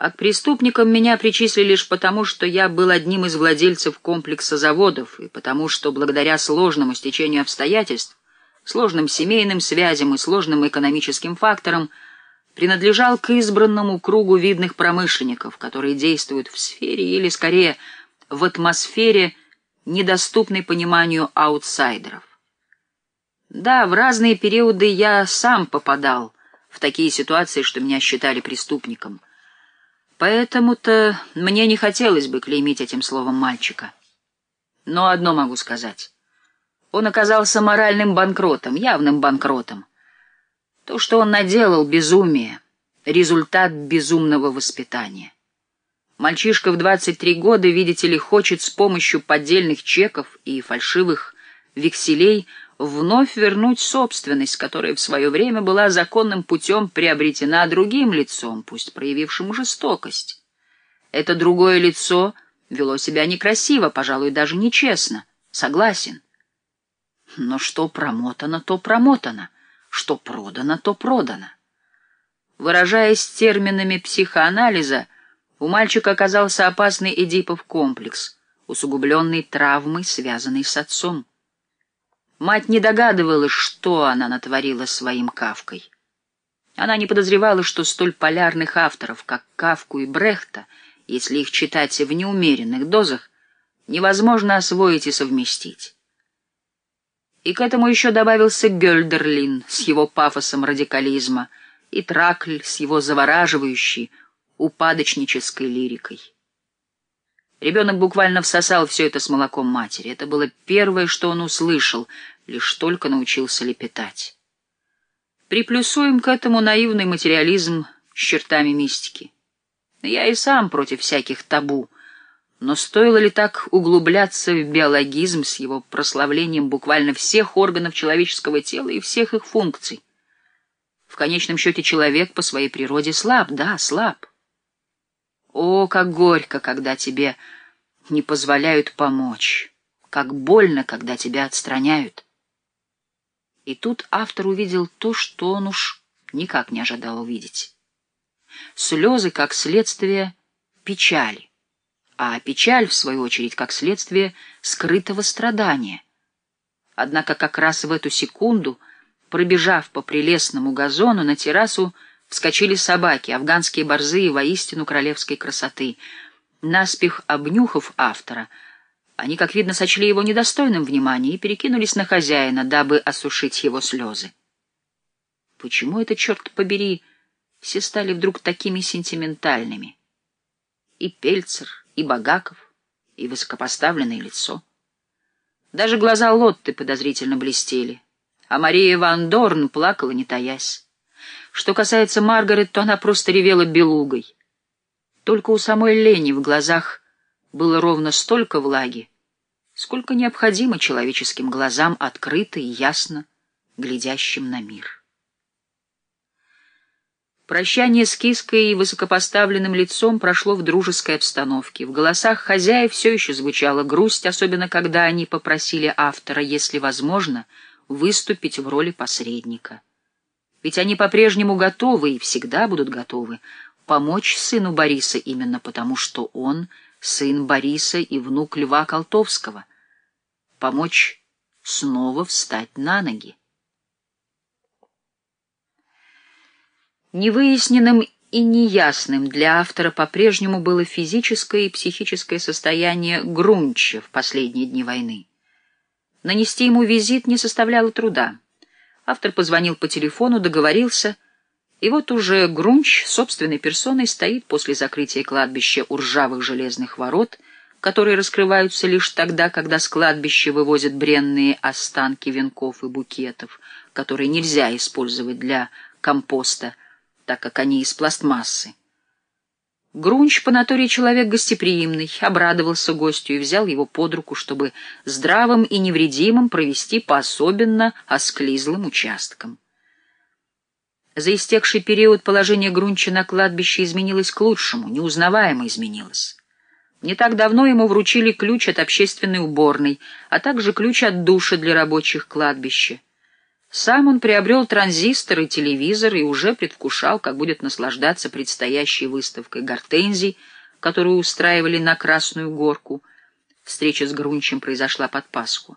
А к преступникам меня причислили лишь потому, что я был одним из владельцев комплекса заводов, и потому что благодаря сложному стечению обстоятельств, сложным семейным связям и сложным экономическим факторам принадлежал к избранному кругу видных промышленников, которые действуют в сфере или, скорее, в атмосфере, недоступной пониманию аутсайдеров. Да, в разные периоды я сам попадал в такие ситуации, что меня считали преступником. Поэтому-то мне не хотелось бы клеймить этим словом мальчика. Но одно могу сказать. Он оказался моральным банкротом, явным банкротом. То, что он наделал, безумие, результат безумного воспитания. Мальчишка в 23 года, видите ли, хочет с помощью поддельных чеков и фальшивых векселей вновь вернуть собственность, которая в свое время была законным путем приобретена другим лицом, пусть проявившим жестокость. Это другое лицо вело себя некрасиво, пожалуй, даже нечестно. Согласен. Но что промотано, то промотано, что продано, то продано. Выражаясь терминами психоанализа, у мальчика оказался опасный эдипов комплекс, усугубленный травмой, связанной с отцом. Мать не догадывалась, что она натворила своим Кавкой. Она не подозревала, что столь полярных авторов, как Кавку и Брехта, если их читать в неумеренных дозах, невозможно освоить и совместить. И к этому еще добавился Гёльдерлин с его пафосом радикализма и Тракль с его завораживающей, упадочнической лирикой. Ребенок буквально всосал все это с молоком матери. Это было первое, что он услышал, лишь только научился лепетать. Приплюсуем к этому наивный материализм с чертами мистики. Я и сам против всяких табу, но стоило ли так углубляться в биологизм с его прославлением буквально всех органов человеческого тела и всех их функций? В конечном счете человек по своей природе слаб, да, слаб. О, как горько, когда тебе не позволяют помочь, как больно, когда тебя отстраняют. И тут автор увидел то, что он уж никак не ожидал увидеть. Слезы как следствие печали, а печаль, в свою очередь, как следствие скрытого страдания. Однако как раз в эту секунду, пробежав по прелестному газону на террасу, Вскочили собаки, афганские борзые воистину королевской красоты. Наспех обнюхав автора, они, как видно, сочли его недостойным внимания и перекинулись на хозяина, дабы осушить его слезы. Почему это, черт побери, все стали вдруг такими сентиментальными? И Пельцер, и Багаков, и высокопоставленное лицо. Даже глаза Лотты подозрительно блестели, а Мария Ван Дорн плакала, не таясь. Что касается Маргарет, то она просто ревела белугой. Только у самой Лени в глазах было ровно столько влаги, сколько необходимо человеческим глазам открыто и ясно глядящим на мир. Прощание с киской и высокопоставленным лицом прошло в дружеской обстановке. В голосах хозяев все еще звучала грусть, особенно когда они попросили автора, если возможно, выступить в роли посредника. Ведь они по-прежнему готовы и всегда будут готовы помочь сыну Бориса именно потому, что он сын Бориса и внук Льва Колтовского. Помочь снова встать на ноги. Невыясненным и неясным для автора по-прежнему было физическое и психическое состояние Грунча в последние дни войны. Нанести ему визит не составляло труда. Автор позвонил по телефону, договорился, и вот уже Грунч собственной персоной стоит после закрытия кладбища у ржавых железных ворот, которые раскрываются лишь тогда, когда с кладбища вывозят бренные останки венков и букетов, которые нельзя использовать для компоста, так как они из пластмассы. Грунч по натуре человек гостеприимный, обрадовался гостю и взял его под руку, чтобы здравым и невредимым провести по особенно осклизлым участкам. За истекший период положение Грунча на кладбище изменилось к лучшему, неузнаваемо изменилось. Не так давно ему вручили ключ от общественной уборной, а также ключ от души для рабочих кладбища. Сам он приобрел транзистор и телевизор и уже предвкушал, как будет наслаждаться предстоящей выставкой гортензий, которую устраивали на Красную Горку. Встреча с Грунчем произошла под Пасху.